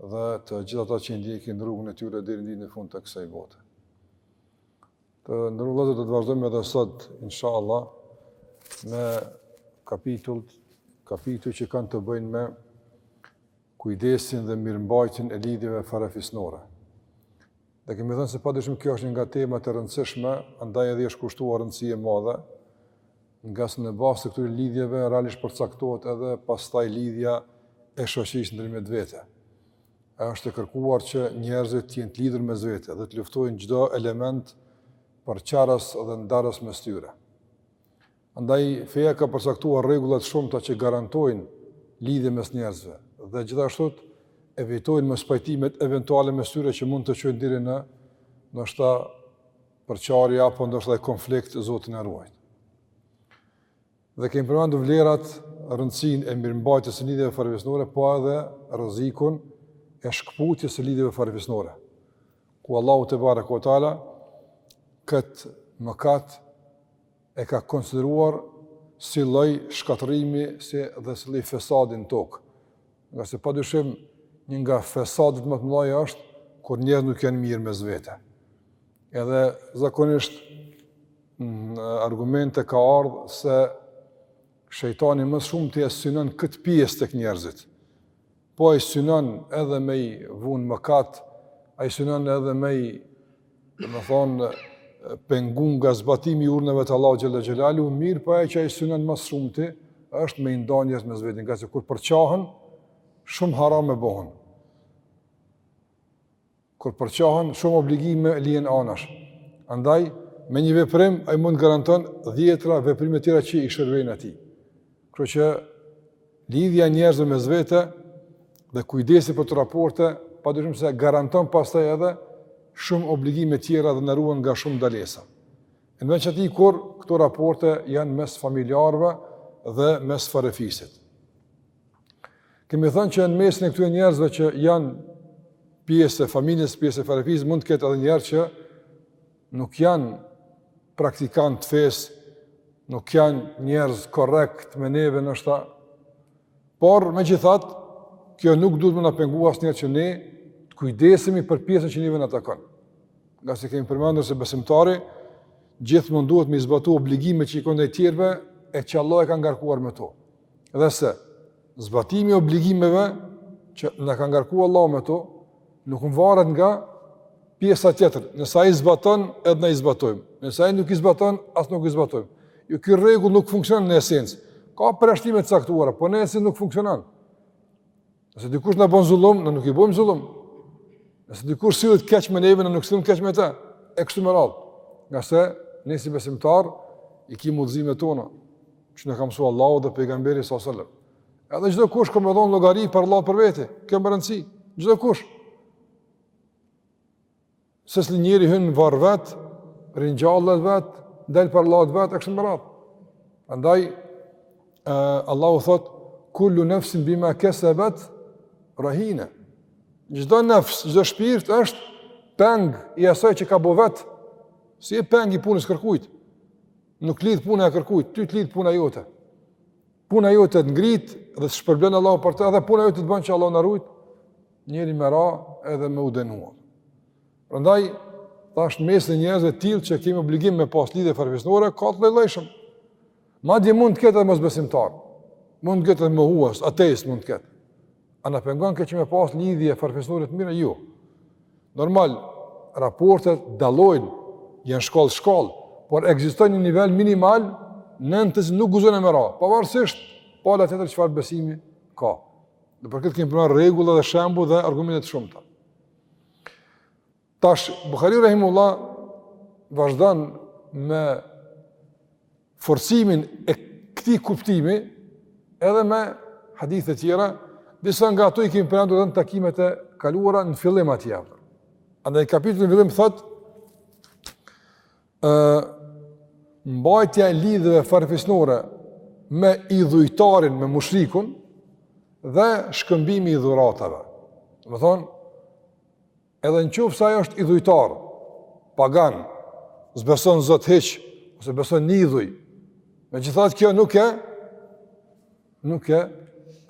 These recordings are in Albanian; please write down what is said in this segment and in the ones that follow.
dhe të gjithë ata që i ndjekin rrugën e tyre deri në ditën e fundit të kësaj bote. Të nderuar vëllezër do të vazhdojmë edhe sot, insha Allah, me kapitujt, kapitujt që kanë të bëjnë me kujdesin dhe mirëmbajtjen e lidhjeve farefisnore. Dhe kemi thënë se pa dyshim kjo është një nga temat e rëndësishme, andaj edhe i është kushtuar rëndësi e madhe, Ngase në bazë të këtyre lidhjeve realisht përcaktohet edhe pastaj lidhja e shoqërisë ndërmjet vete. Është e kërkuar që njerëzit të jenë të lidhur mes vete dhe të luftojnë çdo element përçarës dhe ndarës mes tyre. Andaj feja ka përcaktuar rregulla të shumta që garantojnë lidhje mes njerëzve dhe gjithashtu evitojnë mospajtimet eventuale mes tyre që mund të çojnë deri në ndoshta përçarje apo ndoshta konflikt Zoti na ruajt. Dhe kemi përmendur vlerat, rëndësinë e mirëmbajtjes së lidhjeve farefisnore, po edhe rrezikun e shkëputjes së lidhjeve farefisnore. Ku Allahu tebareke ue teala këtë mëkat e ka konsideruar si lloj shkatërrimi si dhe si lloj fesadi në tokë. Ngase pa dyshim, një nga fesadet më të mëdha është kur njerëzit nuk janë mirë mes vete. Edhe zakonisht mm, në argumente ka ardhur se shejtani më shumti e synon këtë pjesë tek njerëzit. Po ai synon edhe me i vu në mëkat, ai synon edhe me i domethënë, pengu nga zbatimi i urdhrave të Allahut xhel-le xhelaluhu, mirëpo ajo që ai synon më së shumti, është me i nda njerëzit mes veti, ngase kur përçahen, shumë harame bohen. Kur përçahen, shumë obligime lihen anash. Andaj, me një veprim, ai mund të garanton dhjetëra veprime tjera që i shërbejnë atij. Kështu që lidhja e njerëzve mes vete dhe kujdesi për këto raporte, padyshim se garanton pastaj edhe shumë obligime të tjera dhe na ruan nga shumë ndalesa. Në veçanti kur këto raporte janë mes familjarëve dhe mes farefisit. Kemi thënë që në mesin e këtyre njerëzve që janë pjesë e familjes, pjesë e farefisit, mund të ketë edhe njerëz që nuk janë praktikantë të fesë, nuk janë njerëz korrektë me neve ndoshta, por megjithatë, kjo nuk duhet me na pengu asnjëherë që ne të kujdesemi për pjesën që neve na takon. Ngase kemi përmendur se besimtari, gjithmonë duhet me i zbatu obligimet që i ka ndaj tjerëve, e që Allahu e ka ngarkuar me to. Dhe se, Zbatimi i obligimeve që na ka ngarkuar Allahu me to, nuk varet nga pjesa tjetër. Nëse ai zbaton, edhe ne i zbatojmë. Nëse ai nuk i zbaton, as nuk i zbatojmë. Jo ky rregull nuk funksionon në esencë. Ka përjashtime të caktuara, por në esencë nuk funksionon. Nëse dikush na bën zullum, ne nuk i bëjmë zullum. Nëse dikush sillet keq me neve, ne nuk sillemi keq me të. E kështu me radhë. Ngase ne si besimtar i kemi udhëzimet tona. Që na ka mësu Allahu dhe pejgamberi s.a.s. Edhe çdokush ka me dhonë llogari para Allahut për veti, kjo me rëndësi, çdokush. Secili njeri hyn në varr vetë, ringjallet vetë, del para Allahut vetë, e kështu me radhë. Andaj, uh, Allahu thotë, kullu nefsin bima kesebet rahine. Çdo nefs, çdo shpirt është peng i asaj që ka bo vetë, s'je peng i punës kërkujt. Nuk të lidh puna e kërkujt, ty të lidh puna jote. Puna jote të ngrit dhe të shpërblen Allahu për të, edhe puna jote të bën që Allahu na rujt, njeri me ra edhe me u dënua. Prandaj, tash në mesin e njerëzve të tillë që kemi obligim me pas lidhje farefisnore, ka të llojllojshëm. Madje mund të ketë edhe mosbesimtar, mund të ketë edhe mohues, ateist mund të ketë. A na pengon kjo që me pas lidhje farefisnore të mira? Jo. Normal, raportet dallojnë, janë shkallë shkallë, por ekziston një nivel minimal nën të cilin nuk guxon me ra, pavarësisht pala tjetër çfarë besimi ka. Dhe për këtë kemi përmend rregulla dhe shembuj dhe argumente të shumta. Tash Buhariu rahimullah vazhdon me forcimin e këtij kuptimi edhe me hadithe tjera, disa nga ato i kemi përmendur në takimet e kaluara në fillim atë javë. Andaj kapitulli në vijim thotë ë mbajtja e lidhjeve farefisnore me idhujtarin, me mushrikun dhe shkëmbimi i dhuratave. Domethënë Edhe në qoftë se ai është idhujtar, pagan, s'beson zot hiç, ose beson në idhuj, megjithatë kjo nuk e, nuk e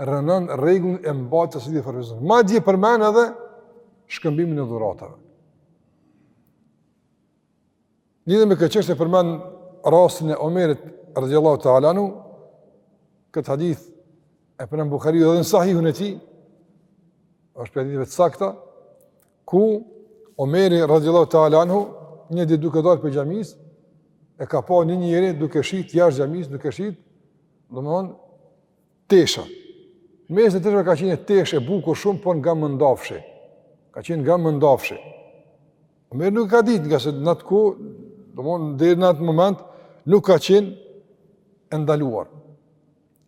rrënon rregullin e mbajtjes së lidhjeve farefisnore. Madje përmend edhe shkëmbimin e dhuratave. Lidhur me këtë çështje përmend rastin e Omerit rëdjallahu ta'ala anhu, këtë hadith e përmend Buhariu edhe në sahihun e tij, është prej haditheve të sakta, ku Omeri rëdjallahu ta'ala anhu, një ditë duke dalë prej xhamisë, e ka pa një njeri duke shit, jashtë xhamisë duke shit, domethënë Tesha. Mes tyre ka qenë një teshë e bukur shumë, por nga mëndafshi. Ka qenë nga mëndafshi. Omeri nuk ka ditë, ngase në atë kohë, domethënë, dhe në atë moment, nuk ka qenë e ndaluar.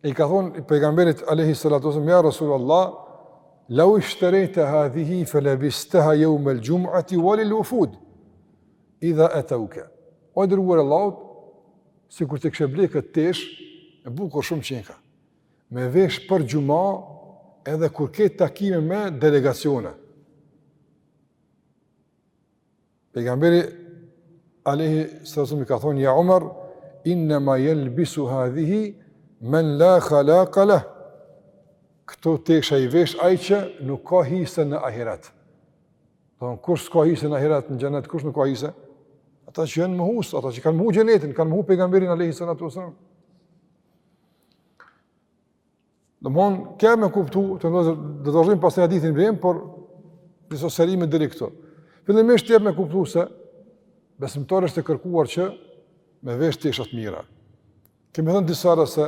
E i ka thonë pejgamberit alejhi salatu ve selam, ja Rasul Allah, lau ishterejte hadhihi, fe lebisteha jaumel xhumuati ve lil vufudi idha eteuke. O i dërguar i Allahut, Sikur të kishe ble këtë teshë, e bukur shumë qenka. Me vesh për xhuma, edhe kur ke takime me delegacione. Pejgamberi alejhi selam i ka thonë, ja Umar, inna ma jelbisu hadhihi, men la halaka leh. Këto tesha i vesh ai që nuk ka hise në ahiret. Domethënë kush s'ka hise në ahiret, në xhenet, kush nuk ka hise? Ata që janë mohues, ata që kanë mohu xhenetin, kanë mohu pejgamberin alejhi salatu ve selam. Domethënë, kemi me kuptu, të ndozër, dhe të vazhdojmë pastaj hadithin bëjmë, por disa sqarime deri këtu. Fillimisht të jep me kuptu se besimtari është e kërkuar që me vesh teshat e mira. Kemi thënë disa herë se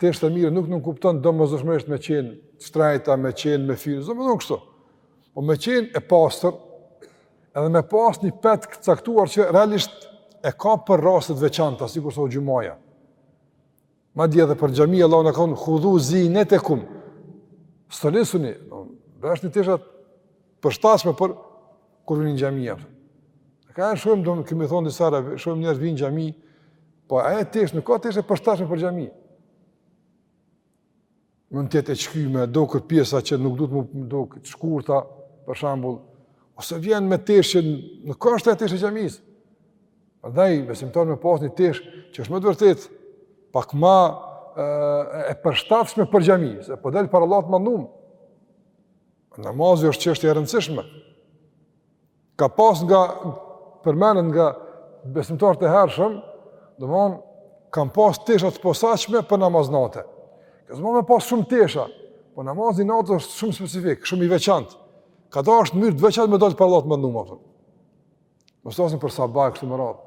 teshat e mira nuk nënkupton domosdoshmërisht me qenë të shtrejta, me qenë me firmë, s'domethënë kështu. Po me qenë e pastër, edhe me pas një petk të caktuar që realisht e ka për raste të veçanta, sikurse o xhumaja. Madje edhe për xhami, Allahu na ka thonë, hudhu zinetekum, stolisuni, veshni teshat, Përshtatshme për kur vini në xhami apo. Ka janë shumë domethënë kemi thonë disa herë, shumë njerëz vijnë në xhami, po ajo teshë nuk osht teshë e përshtatshme për xhami. Mund të jetë e shkyme, me u dukë pjesa që nuk duhet me u dukë, të shkurta, për shembull, ose vjen me teshë nuk osht ajo teshë e xhamisë. Prandaj besimtari me pas ni teshë që është me të vërtetë pak më e përshtatshme për xhami, se po del para Allahut të madhnum. Namazi është çështje e rëndësishme. Ka pas nga përmenden nga besimtarët e hershëm, domthon kanë pas tesha të posaçme për namaz nate. Kjo s'domethënë me pas shumë tesha, po namazi i natës është shumë specifik, shumë i veçantë. Ka dashur në mënyrë të veçantë me dalë para Allahut të madhëruar. Mos të flasim për sabah kështu me radhë.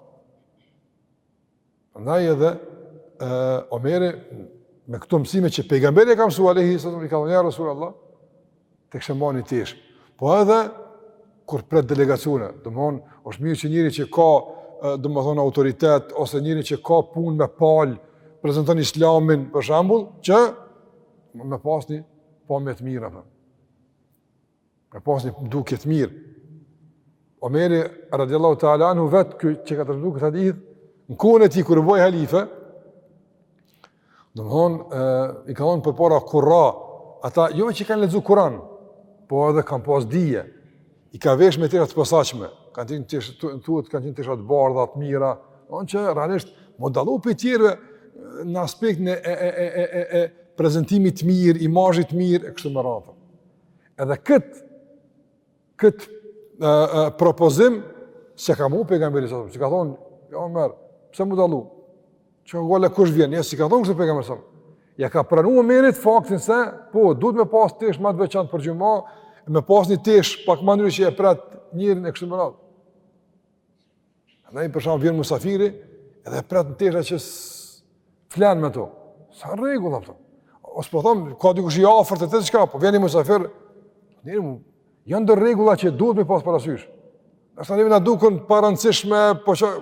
Prandaj edhe ë Omeri me këto mësime që pejgamberi e ka mësuar alejhi selam i ka thënë ja Rasulullah ta kishe mba ni teshë. Po edhe kur pret delegacione, domethënë, është mirë që njeri që ka, domethënë, autoritet ose njeri që ka punë me pal, prezanton Islamin për shembull, që me pas ni pamje të mirë apo. Me pas një dukje të mirë. Omeri radiallahu ta'ala anhu vetë ky, që ka tregu këtë hadith, në kohën e tij kur u bo halife, domethonë, i ka lonë përpara kurra, ata jo që kanë lexu Kuran, po edhe kanë pas dije, i ka vesh me tesha të posaçme, kanë qenë të të të të kanë qenë tesha të bardha, të mira, në që realisht m'u dallu prej tjerëve në aspektin e, e, e, e, e, e prezentimit të mirë, imazhit të mirë, e kështu me radhë. Edhe këtë, këtë e, e, propozim, s'e ka mohu pejgamberi s.a.s., s'i ka thonë, ja jo, Omer, pse m'u dallu? Çka gajle kush vjen, ja s'i ka thonë kështu pejgamberi s.a.s. Ja ka pranu Omerit faktin se, po, duhet me pas tesh ma të veçantë për xhuma, me pas një tesh pak ma ndryshe që e pret njërin e kështu me radhë. Ne, për shembull, vjen musafiri, edhe e pret në tesha që flen me to. S'a në rregull, apo. Ose po thom, ka dikush i afërt e të çka, po vjen ni musafir. Njëri mu, janë do rregulla që duhet me pasë parasysh. Nashta ne na duken të parandsishme, po që...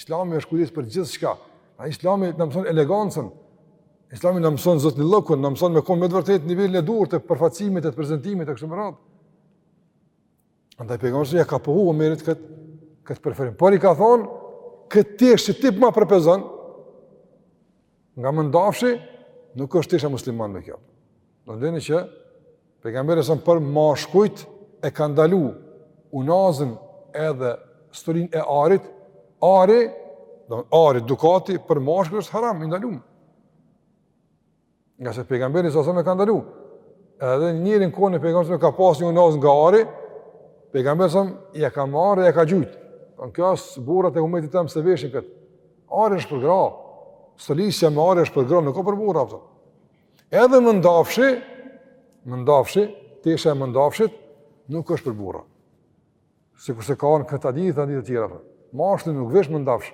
Islami është kujdes për gjithçka. A islami na mëson elegancën, islami na mëson zotnillëkun, na mëson me konë me të vërtetë nivelin e duhur të përfaqësimit e të prezentimit e kështu me radhë. Andaj pejgamberi ja ka pohu Omerit kët kët preferim. Por i ka thon kët tesh qi ti po ma propozon nga mëndafshi nuk është tesha muslimanëve kjo. Domethënë që pejgamberi s.a.s. për mashkujt e ka ndalu unazën edhe stolinë e arit, ari, do ari dukati për mashkujt është haram i ndalum. Ngase pejgamberi s.a.s. e ka ndalu. Edhe njëri në kohën e pejgamberit ka pasur një unazë nga ari, pejgamberi s.a.s. ja ka marrë dhe ja ka gjujt. Thon kjo as burrat e umetit tem s'e veshin kët. Ari është për gra. Stolisja me ari është për gra, nuk ka për burra ato. Edhe mëndafshi, mëndafshi, tesha e mëndafshit, nuk është për burra. Sikurse ka ardhë në këtë hadith dhe hadithe tjera. Për. Mashkulli nuk vesh mëndafsh.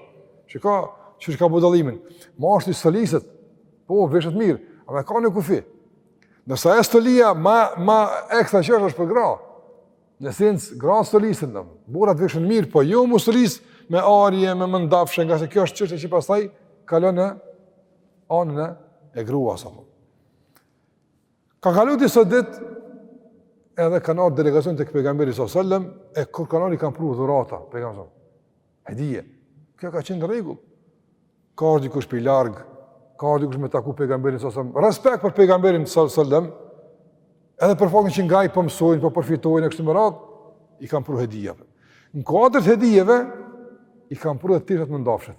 Çka, çka ka budalimin. Mashkulli stoliset. Po, veshet mirë. Ama ka një kufi. Ndërsa e stolia ma, ma ekstra që është për gra. Në sens, gra stolisen. Në. Burrat veshen mirë, po jo m'u stolis me ari e, me mëndafsh. Ngase kjo është çështje që pastaj kalon në anën e gruas, Ka kalu disa ditë, edhe kanë ardhë delegacion tek pejgamberi s.a.s. e kur kanë ardhë i kanë pru dhurata pejgamberit s.a.s. Hedije, kjo ka qenë rregull. Ka ardhë dikush prej larg, ka ardhë dikush me taku pejgamberin s.a.s. Respekt për pejgamberin s.a.s. Edhe për faktin që nga ai po mësojnë, po për po përfitojnë e kështu me radhë, i kanë pru hedija. Në kuadër të hedijeve, i kanë pru edhe tesha të mëndafshit.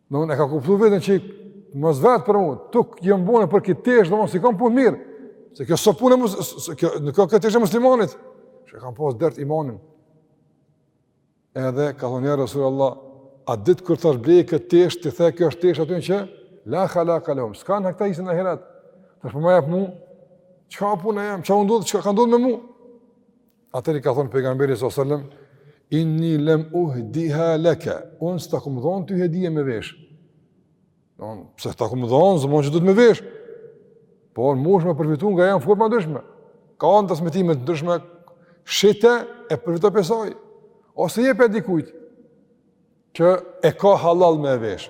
Unë e kam kuptu veten që mos vet për mu, tu m'u ba për këtë tesh, dhe mos i kam punët mirë, se kjo së punë, se kjo, në kjo këtë tesh e muslimanit, që e kam pas dert imanin. Edhe, ka thonë ja Resulallah, a di ti kur tash ble këtë tesh, ti the kjo është tesh atyne që, la khalaka lehum, s'ka në hak ta hisen në ahiret, tash po ma jep mu, që ka puna jem, që ka ndodhë, që ka ndodhë me mu, Atëherë i ka thënë pejgamberi sallallahu alajhi wasallam, "Inni lam uhdiha laka." Unë s'ta kam dhënë ty hedije me vesh. Dmth, pse ta kam dhënë, s'do me thënë që duhet me vesh. Por mundesh me përfitu nga ajo n'forma ndryshme. Ka n'transmetime të ndryshme shite e përfito prej saj. Ose jepja dikujt që e ka halal me vesh.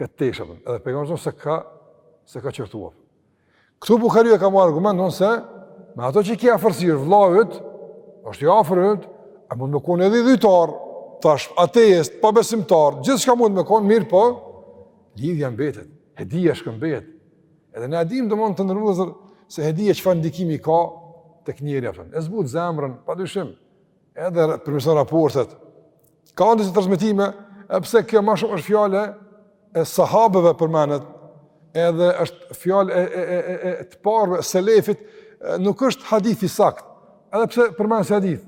Këtë teshë, po, edhe pejgamberi s.a.s. s'e ka, s'e ka qortuar. Këtu Buhariu ka marrë argument domethënë se me atë që ki afërsi vllavi, është i afërt, e mund me kon edhe idhujtar, tash ateist, pabesimtar, gjithçka mund me kon mirëpo lidhja mbetet, hedija shkëmbehet. Edhe ne e dim domethënë të nderuar vëllezër se hedija çfarë ndikimi ka tek njeriu. E zbut zemrën, padyshim. Edhe përmirëson raportet, ka në disa transmetime, edhe pse kjo më shumë është fjalë e sahabeve përmendet, edhe është fjalë e, e, e, e, e të parëve, selefit, nuk është hadith i sakt, edhe pse përmendet si hadith,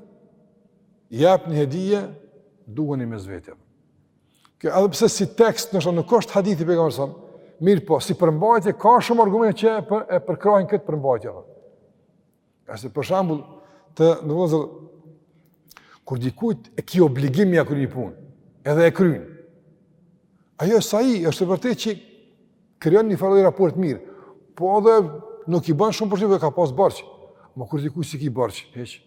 jepni hedije, duheni mes veti. Kjo edhe pse si tekst, ndoshta nuk është hadith i pejgamberit s.a.s., mirëpo, si përmbajtje, ka shumë argumente që e, për, e përkrahin këtë përmbajtje. Dhe. Se për shembull, të nderuar vëllezër, kur dikujt e ki obligim me ja kry një punë, edhe e kryn, ajo s'ë, ai, është e vërtetë që krijon njëfarë lloj raporti t'mirë, po edhe nuk i ban shumë përshtypje se ja ka pas borxh, ama kur dikujt s'i ki borxh, hiç.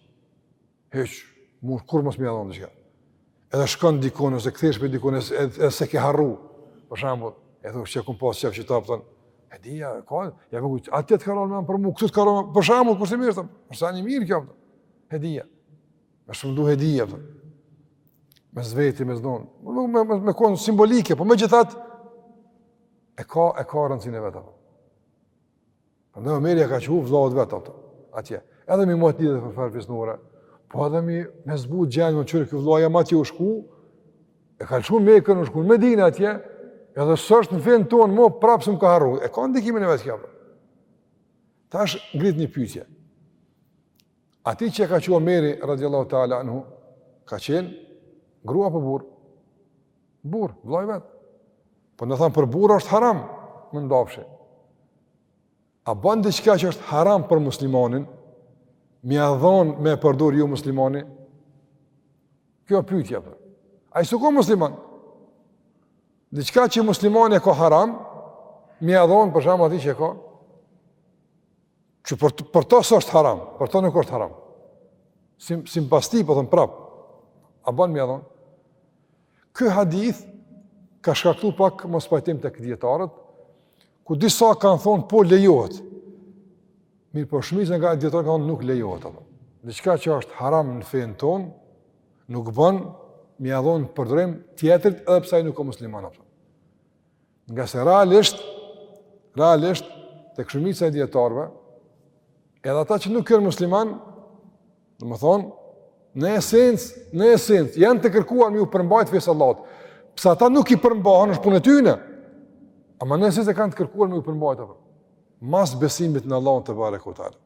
Hiç, mund kurrë mos me ia dhon diçka. Edhe shkon dikun ose kthehesh prej dikun ose edhe s'e ke harru. Për shembull, e thua s'e kam pas çef që ta thon. Hedija, ka, jam kujtu. Atë të ka ra n'men për mua, këtu të ka ra n'men për shembull ku sa mirë thon. Për sa një mirë kjo. Hedija. Më shumë duhet hedija. Mes veti, me u dhon. Me, me, me, me kon simbolike, po megjithatë e ka e ka rëndësinë e vet. Andaj Omeri e ka çu vllaut vet ato, atje. Edhe me i majt lidhjet farefisnore, po edhe me ia zbut zemrën, qe ky vllau jem atje u shku, e ka lëshu Mekën u shku, n'Medinë atje, edhe s'është në fenë tonë, ama prapë s'më ka harru, e ka ndikimin e vet kjo pra. Tash është ngrit një pyetje. Atij që e ka çu Omeri, radiallahu ta'ala anhu, ka qenë, grua apo burrë, Burrë, vllai vet. Po na tham për burra është haram, mëndafshi. A bën diçka që është haram për muslimanin, me ia dhonë me e përdor jomuslimani? Kjo o pytja pra. Po. Ai s'u ko musliman? Diçka që muslimani e ka haram, me ia dhonë për shembull atij që e ka? Që për, për to s'është haram, për to nuk është haram. Si, sipas tij, po thom prapë. A bën me ia dhonë? Ky hadith ka shkaktu pak mospajtim tek dijetarët, ku disa kanë thonë po lejohet, mirëpo shumica nga dijetarët kanë thonë nuk lejohet. Diçka që është haram në fenë tonë, nuk bën me ia dhonë përdorim tjetrit edhe pse ai nuk o musliman. A kupton. Ngase realisht, realisht, tek shumica e dijetarve, edhe ata që nuk jon musliman, domethonë, në esenc, në esenc, janë të kërkuar me iu përmbajt fesë Allahut. Pse ata nuk i përmbahen, është punë e tyne. Ama në esenc e kanë të kërkuar me iu përmbajt, apo. Mas besimit në Allahun tebareke ue teala.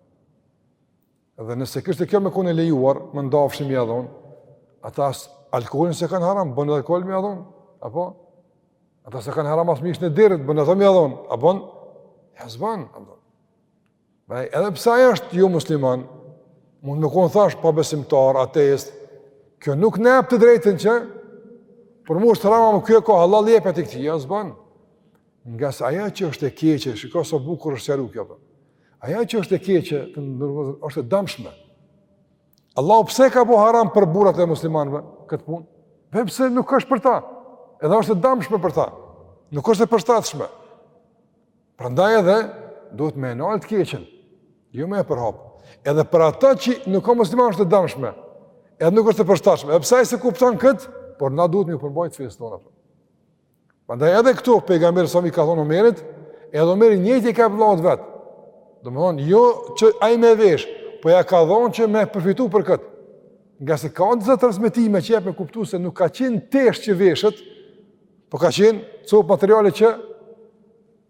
Dhe nëse kishte kjo me konë e lejuar, mëndafshin me ia dhon, ata as alkoholin s'e kanë haram, bën edhe alkohol me ia dhon, apo? Ata s'e kanë haram as mishin e derrit, bën edhe me ia dhon, apo? Jo s'ban, apo? Dhe edhe pse ai është jomusliman, mund me konë thash pabesimtar, ateist, kjo nuk na ep të drejten që, për mu është haram, ky e ka halal i epet këtij, jo s'ban. Ngase ajo që është e keqe, shiko sa bukur është sqaru kjo, apo? Ajo që është e keqe, të nderuar vëllezër, është e damshme. Allahu pse ka bo haram për burrat e muslimanve këtë punë? Veç pse nuk është për ta? Edhe është e damshme për ta. Nuk është e përshtatshme. Prandaj edhe, duhet me e nal të keqen. Jo me e përhap. Edhe për ata që nuk o musliman është e damshme. Edhe nuk është e përshtatshme. Edhe pse ai s'e kupton këtë, por na duhet me ju përmbajtë fesë tonë. Prandaj edhe këtu pejgamberi si i ka dhonë Omerit, edhe Omeri njëjtë ia ka vëllat vet. Domthon jo që ai me vesh, po ja ka dhënë që me përfitu për kët. Ngase ka disa transmetime që jep me kuptu se nuk ka qenë tesh që veshet, po ka qenë copë materiale që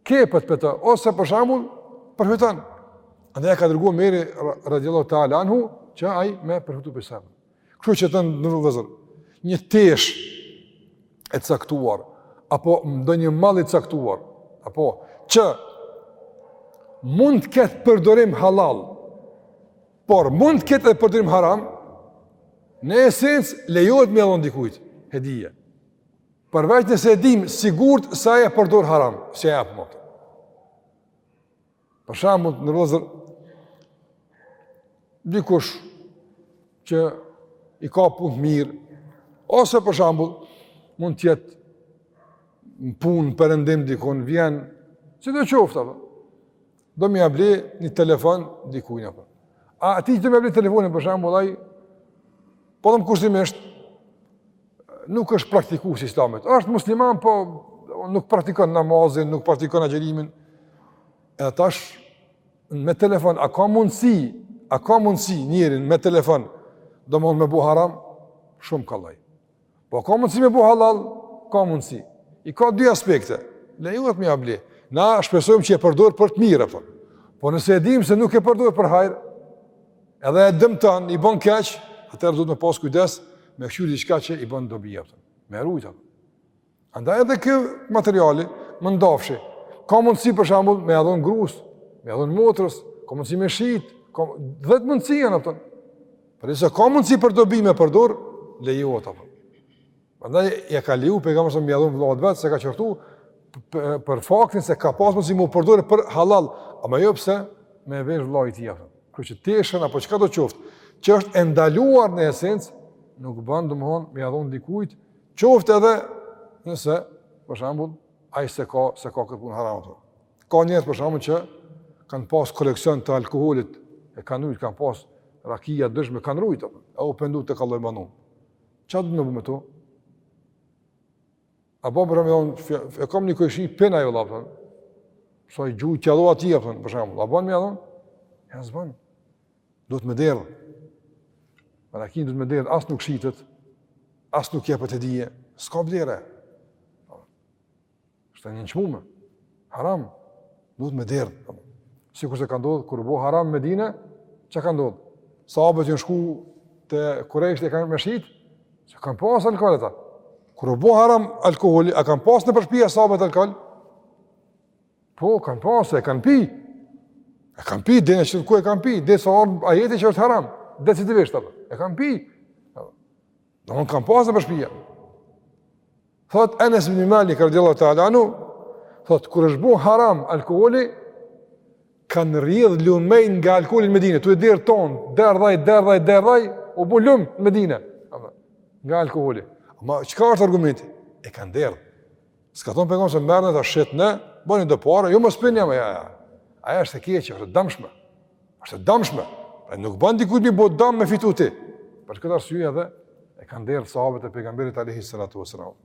qepet me të, ose për shembull, përfiton. Andaj ja ka dërgu Omeri radiallahu ta'ala anhu, që aj me përfitu për shembull. Kështu që të nderuar vëllezër, një tesh e caktuar, apo ndonjë mall i caktuar, apo që mund të ketë përdorim halal, por mund të ketë edhe përdorim haram, në esencë lejohet me ia dhon dikujt, hedije. Përveç nëse e dim sigurt se ai e përdor haram, se aja për më të. Për shembull, në Prizren dikush që i ka punët mirë ose për shembull mund të jetë në punë në perëndim dikun vjen sido qoftë apo do me ia ble një telefon dikujt apo a ti do me ia ble telefonin për shembull ai po them kushtimisht nuk është praktikues i Islamit. Është musliman, po nuk praktikon namazin, nuk praktikon agjërimin. Edhe tash me telefon, a ka mundësi, a ka mundësi njeri me telefon, domethënë me bo haram, shumë kollaj. Po ka mundësi me bo halal, ka mundësi. I ka dy aspekte, lejohet me ia ble. Na shpresojmë që e përdor për të mirë, apo. Po nëse e dimë se nuk e përdor për hajr, Edhe e dëmton, i bën keq, atëherë duhet me pas kujdes me kqyr diçka që i bën dobi apo. Me rujt atë. Andaj edhe ky materiali mëndafshi. Ka mundësi për shembull me ia dhon grus, me ia dhon motrës, ka mundësi me shit, ka 10 mundësi janë apo. Por nëse ka mundësi për dobi me përdor, lejohet apo. Prandaj ia ka leju pejgamberi me ia dhon vëllait vet s'e ka qortu për faktin se ka mundësi me përdorë për halal, ama jo pse me vesh vëllai i tij apo. Qoftë teshën apo çka do të qoftë, që është e ndaluar në esencë, nuk bën domthon me ia dhon dikujt, qoftë edhe nëse për shembull ai s'e ka s'e ka kërkuar haram apo. Ka njerëz për shembull që kanë pas koleksion të alkoolit, e kanë rujt, kanë pas raki e diçka e kanë rujt apo. E u pendu te Allahu subhanehu. Qa du me bu me to? A po përsham e thonë, e kam një kojshi, pena jo, lapëtën. Sa i gjuhë, tja do ati, lapëtën, përsham. A banë me adhon? Ja, së banë. Do të me derdhë. Për akin do të me derdhë, asë nuk shqitët, asë nuk jepët e dhije. Ska vlerë e. Është e nënçmuar. Haram. Duhet me derdh. Sikur se ka ndodhur kur u bo haram në Medinë, çka ka ndodhur? Sahabët s'kanë shku te Kurajsh dhe kanë me shit, se kanë pas alkool ata. Kur u bo haram alkooli, a kanë pas nëpër shpia sahabët alkool? Po, kanë pas, e kanë pi. E kanë pi, dhe deri që ku e kanë pi, derisa erdh ajeti që është haram, disa vjet, e kanë pi. Edhe kanë pasë nëpër shpija. Thot, Enes ibn Malik, radiallahu ta'ala anhu, thot, kur është bu haram alkoholi, kanë rrjedh lumej nga alkoholi në Medine, tu e derdh tanë, derdhaj, derdhaj, derdhaj, u bu lumë në Medine, nga alkoholi. Ama, çka është argumenti? E kanë derdhë. S'ka thonë pejgamberi se merrni ta shitni, bëni do pare, jo mos pini më ju. Jo. Aja është e keqe, është e dëmshme. Është e dëmshme. Pra nuk bën dikujt t'i bësh dëm me fitu ti. Për këtë arsye edhe e kanë derdh sahabët e pejgamberit alayhi salatu wasallam.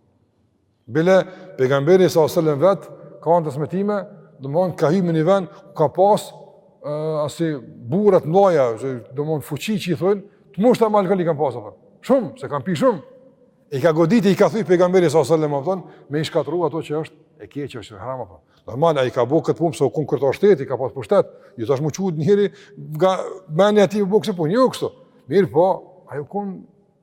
Bile pejgamberi sa sallam vet ka ndër transmetime, domethënë ka hyrë në vend, ka pas uh, asi burre t'mëdha, domethënë fuçi që i thonë, domethënë alkohol i kanë pas apo. Shumë, se kanë pi shumë. I ka godit, i ka thy pejgamberi sa sallam apo me i shkatrru ato që është e keqe është haram apo. Normal ai e ka bo këtë punë se u kon kryetar shteti, ka pas pushtet. Jo tash me u çu njeri nga mendja t'i bo këtë punë, jo kështu. Mirëpo, ai u kon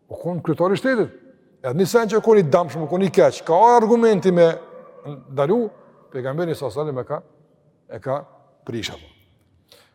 u kon kryetar i shtetit. Edhe një sen që u kon i dëmshëm, u kon i keq. Ka argumenti me ndalu pejgamberi sa sallam e ka e ka prishur.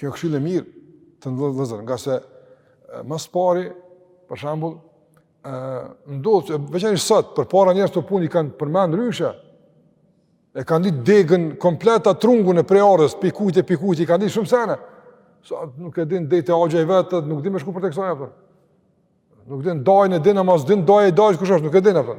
Kjo këshillë e mirë, të nderuar vëllezër, nga se ma s'pari, për shambull, ndodhë që veçanërisht sot, përpara njerëzit kto punë i kanë përmend ryshe, e kanë ditë degën komplet atë trungun e prejardhjes, pi kujt e pi kujt, i kanë ditë shumë sene, sot nuk e dinë deri te axha i vet, nuk dinë me shku përtej kësaj, apo. nuk dinë dajnë e dinë, ama s'e dinë dajën e dajës, kush është, nuk e dinë, apo.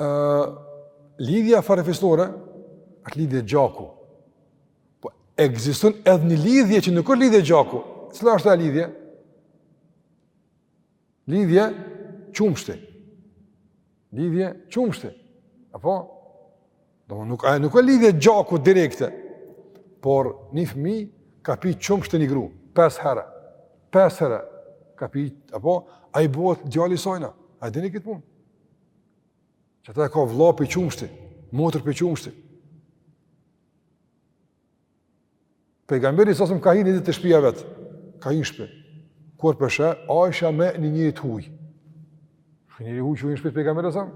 Ë lidhja farefisnore është lidhje gjaku. Po ekziston edhe një lidhje që nuk është lidhje gjaku. Cila është ajo lidhje? Lidhje qumshti. Lidhje qumshti. Apo Do nuk ai nuk e lidhje gjaku direkte. Por një fëmi ka pi qumësht te një gru, pes herë, pes herë, ka pi, apo, ai bëhet djali i sajna, a e dini këtë punë. Që ata e ka vlla pi qumshti, motër pi qumshti. Pejgamberi sa ka hyrë një ditë te shpia e vet. Ka hyrë në shtëpi. Kur po e sheh, Aisha me një njeri të huaj. Një njeri i huaj që në shtëpi pejgamberi sa?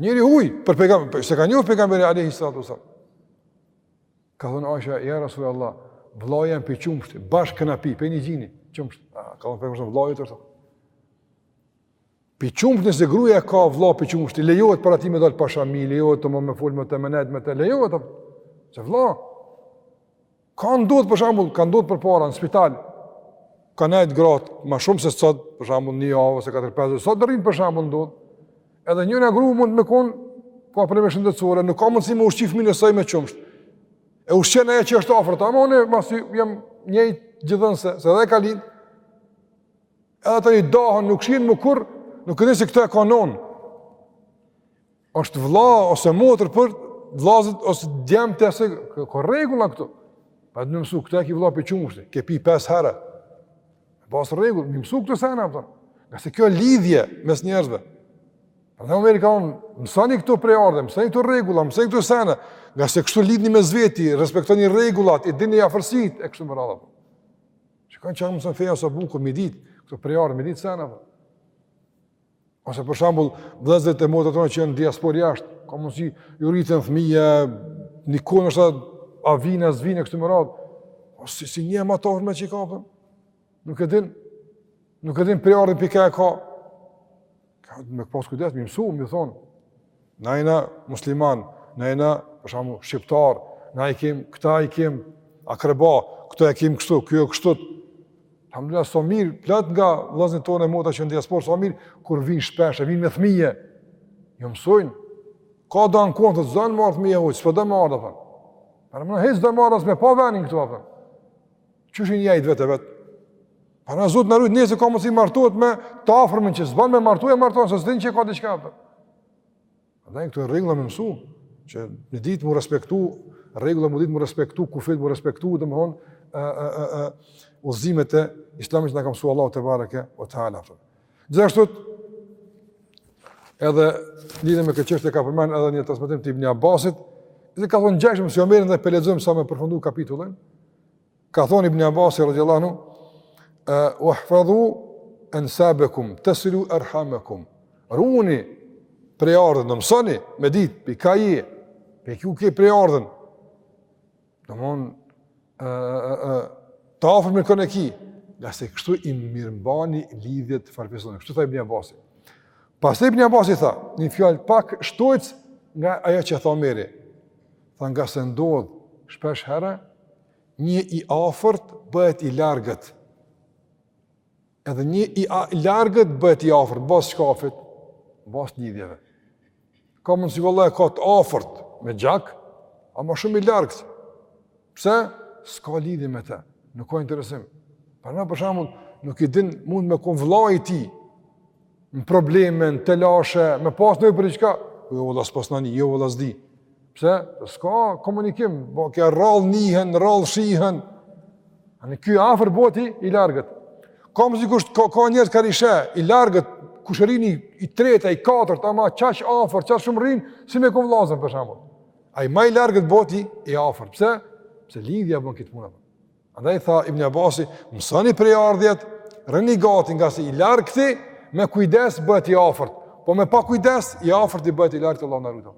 Njeri i huaj për pejgamberin, për, s'e ka njohur pejgamberi alayhi salatu wasallam. Ka thënë Aisha, ja Rasulullah, vëllai jem pe qumshti, bashkë kena pi, pe një gjini, qumshti. Ka thënë pejgamberi vëllai të thotë. Pi qumshti nëse gruja e ka vëlla pi qumshti lejohet para tij me dal pa shami, lejohet domethënë me fol me të, me nejt me të lejohet. Se e vëlla, ka ndodhur për shembull, ka ndodhur përpara në spital. Ka nejt grat, më shumë se sot, për shembull një javë ose 4-5 sot dy rrinë për shembull ndodh. Edhe njëra grua mund me konë ka probleme shëndetësore, nuk ka mundësi me ushqy fëmin e saj me qumësht. E ushqen ajo që është afër, domethënë masi jam nejt gjithë nesë, se edhe ajo ka lind. Edhe te ni dahen nuk shihen më kurr, nuk e din se këte e ka nonë. është vla ose motër për vlazët ose djemtë e asaj, ka rregulla këto. Pra ta mësu, këte e ki vlla për qumështi, ke pi pes herë. Pas rregullit, me mësu këto sena, pëtën. Ngase kjo lidhje mes njerëzve. Prandaj Omeri ka thonë, mësani këto prejardhje, mësani këto rregulla, mësani këto sena. Ngase kështu lidheni mes veti, respektoni rregullat, i dini afërsitë, e kështu me radhë. Çka na mëson feja sa bukur, mi ditë, këto prejardhje, mi ditë sena, për. Ose për shambull, vllezërit e motrat tona që janë diaspor jashtë, ka mundësi, ju rriten fmija, nikun është a vinë, a s'vinë, kështu me radhë. O, si, si një e ma tofër me që i ka, për. Nuk e din, nuk e din prejardhjen prej ka e ka. Ka me pas kujdes, mi mësu, mi thonë, na jena musliman, na jena, për shembull, shqiptar, na i kem, këta i kem, akreba, këta i kem kështu, kjo e ki kështu, Alhamdulillah, sa osht mirë, plot nga vllaznit tonë e motra që n' diaspor, sa osht mirë, kur vinë shpesh, vinë me fmijë, jau mësojnë, ka da në konë, të z'i kanë marrë fmijë hiç, s'po dojn me marrë, dhe thënë, përë më në hecë dhe marë, as me pa venin këtu, dhe thënë, Qysh e njeh vetveten? Pra Zoti na rujt nëse ka mundsi martohet me të afërmën që s'bën me martu e marton se s'din çka ka diçka atë. Andaj këto rregulla me mësu që me ditë mu respektu, rregulla me ditë mu respektu, kufit mu respektu, domthon ë ë ë ë udhëzimet e Islamit që na ka mësu Allahu tebareke ue teala. Gjithashtu edhe lidhje me këtë çështje ka përmend edhe një transmetim të Ibn Abbasit, dhe ka thonë ngjashëm si Omeri dhe po e lexojmë sa me përfundu kapitullin. Ka thonë Ibn Abasi radiallahu anhu, ihfadhu ensabekum, tesilu erhamekum, runi prejardhjen, domethonë mësoni, me ditë, prej ka je, prej ku ke prejardhjen, domethonë, të afërm me kënë e ki, ngase kështu i mirëmbani lidhjet farefisnore, kështu tha Ibn Abasi. Pastaj Ibn Abasi tha, një fjalë pak shtojcë nga aja që tha Omeri, Tha ngase ndodh, shpeshherë, një i afërt bëhet i largët. Edhe një i largët bëhet i afërt, mbas çkafit, mbas lidhjeve. Ka mundsi vlla e ka të afërt me gjak, ama shumë i largët. Pse? S'ka lidhje me te, nuk ka interesim. Pra na për shembull, nuk i din mund me kon vllai i tij, në probleme, në telashe, me pas nevojë për diçka, ku jo valla s'paskam ni, jo valla s'di. Pse? Po s'ka komunikim, po kaq rrallë nihen, rrallë shihen, ani ky afër bohet i largët. Ka, dikush, ka, ka njerëz ka rishe, i largët, kushërini i tretë, i katërt, ama qaq afër, qaq shumë rrinë, si me kon vëllazën për shambull. Ai ma i largët bohet i afërt, pse? Pse lidhja bën këtë punë. Andaj tha Ibn Abasi, mësoni prejardhjet, rrini gati ngase i largëti, me kujdes bëhet i afert, po me pakujdes, i aferti bëhet i largët Allahu na rujtë.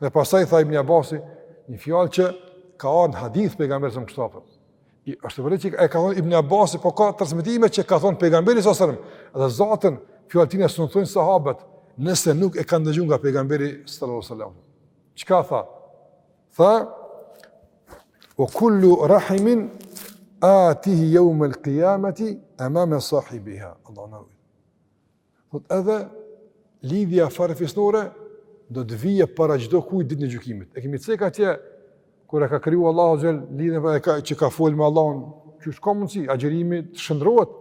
Dhe pasaj tha Ibn Abasi, një fjalë që ka ardh në hadith pejgamberi së më kështu apër. I, është vërtet që e ka thonë Ibn Abasi, po ka transmetime që ka thonë pejgamberi salallahu selem, dhe zaten fjalë të tilla s'un e thonë sahabët, nëse nuk e kanë dëgju nga pejgamberi sallallahu alejhi ve selem. Çka tha? Tha, ue kul-lu rahimin atihi jeumel kijameti, emame sahibiha. Allahu na rujtë. Thot edhe, lidhja farëfisnore, do të vijë para çdokujt ditën e gjykimit. E kemi cek atje, kur e ka kriju Allahu xhel-le, lidhjen e ka, që ka folë me Allahun, qysh ka mundësi, agjerimi të shëndrrohet,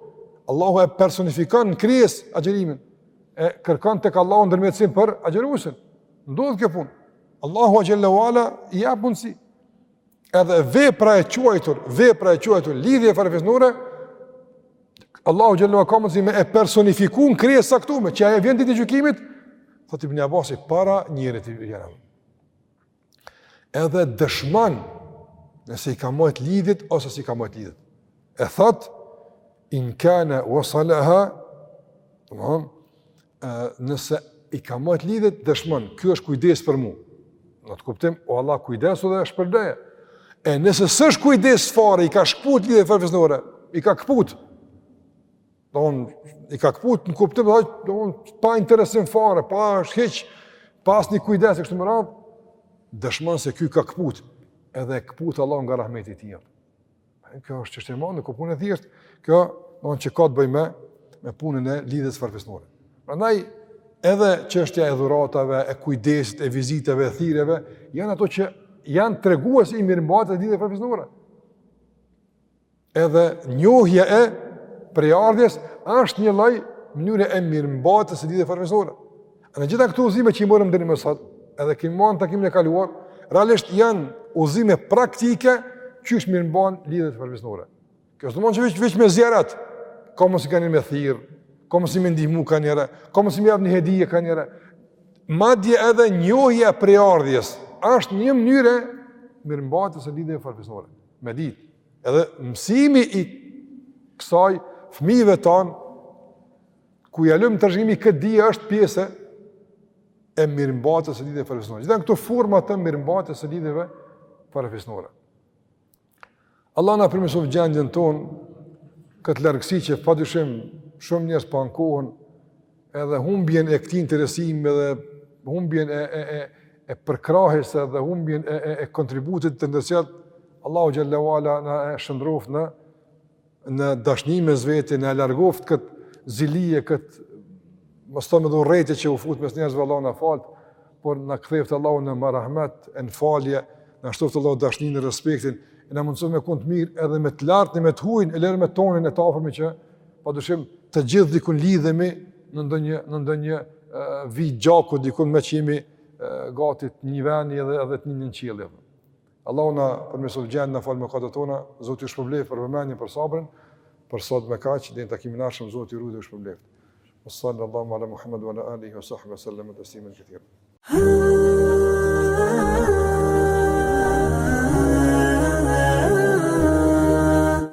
Allahu e personifikon në krijesë agjerimin, e kërkan tek Allahu ndërmjetësim për agjeruesin, ndodh kjo punë. Allahu xhalla wala i jap mundsi. Edhe vepra e quajtur, vepra e quajtur lidhje farefisnore, Allahu xhalla wala ka mundsi me e personifiku n'krijesë t'caktume, që ajo vjen ditën e gjykimit, thot Ibn Abbasi para njeriut të gjera. Edhe dëshman nëse i ka majt lidhjet ose s'i ka majt lidhjet. E thot in kana wasalaha, domthon nëse i ka majt lidhjet dëshmon, ky është kujdes për mua. Në atë kuptim, o Allah kujdesu dhe shpërbleje. E nëse s'është kujdes fare, i ka shkput lidhjet farefisnore, i ka këput. Don, i ka këput në kuptim, domethonë, pa interesim fare, pa është hiç, pa asnjë kujdes e kështu me radhë, dëshmon se ky ka këput, edhe e këput Allahu nga rahmeti i tij. Kjo është çështje e madhe, nuk u punë e thjeshtë. Kjo ajo që ka të bëj me me punën e lidhjes farfisnore. Prandaj edhe çështja e dhuratave, e kujdesit, e vizitave, e thirrjeve, janë ato që janë tregues i mirëmbajtjes së lidhjeve farfisnore. Edhe njohja e prejardhjes është një lloj mënyre e mirëmbajtjes së lidhjeve farfisnore. Të gjitha këto udhëzime që i morëm deri më sot, edhe kemi marrë në takimin e kaluar, realisht janë udhëzime praktike qysh t'i mirëmban lidhjet farefisnore. Kjo s'do të thonë që veç veç me zijaret, ka mundsi kanjëherë me thirr, ka mundsi me ndihmu kanjëherë, ka mundsi me i dhanë një hedije kanjëherë. Madje edhe njohja e prejardhjes, është një mënyre e mirëmbajtjes së lidhjeve farefisnore. Me ditë, edhe mësimi i kësaj fmive tanë, Ku ia lëmë trashëgimi këtë dije është pjesë e mirëmbajtjes së lidhjeve farefisnore. Gjithë këto forma të mirëmbajtjes së lidhjeve farefisnore. Allahu na përmirësoftë gjendjen tonë, këtë largësi që pa dyshim shumë njerëz po ankohen, edhe humbjen e këtij interesimi, edhe humbjen e, e, e, e përkrahjes, edhe humbjen e, e, e kontributit të ndërsjellë, Allahu xhele ue ala na e shndërroftë në në dashni mes veti, na e largoftë këtë zili e këtë mëri e smirë dhe urrejtje që u fut mes njerëzve Allahu na faltë, por na ktheftë Allahu në merhamet, e në falje, na e shtoftë Allahu dashninë e respektin, e na mundësoftë me kon mirë edhe me të lartë, me të hujnë, e lëre me tonin e të afërmin që, pa dyshim, të gjithë dikund lidhemi në ndonjë, në ndonjë vijë gjaku dikund meqë jemi gati të një veni edhe, edhe të një një nënqielli. Allahu na përmirësoftë gjendjen, na faltë mëkatet tona, Zoti ju shpërbleftë për vëmendjen, për sabrin. Për sot me kaq, deri në takimin e ardhshëm, Zoti ju ruajtë dhe ju shpërbleftë. Sallallahu ala Muhammed wa ala alihi wa sahbihi wa sallam taslimen katira.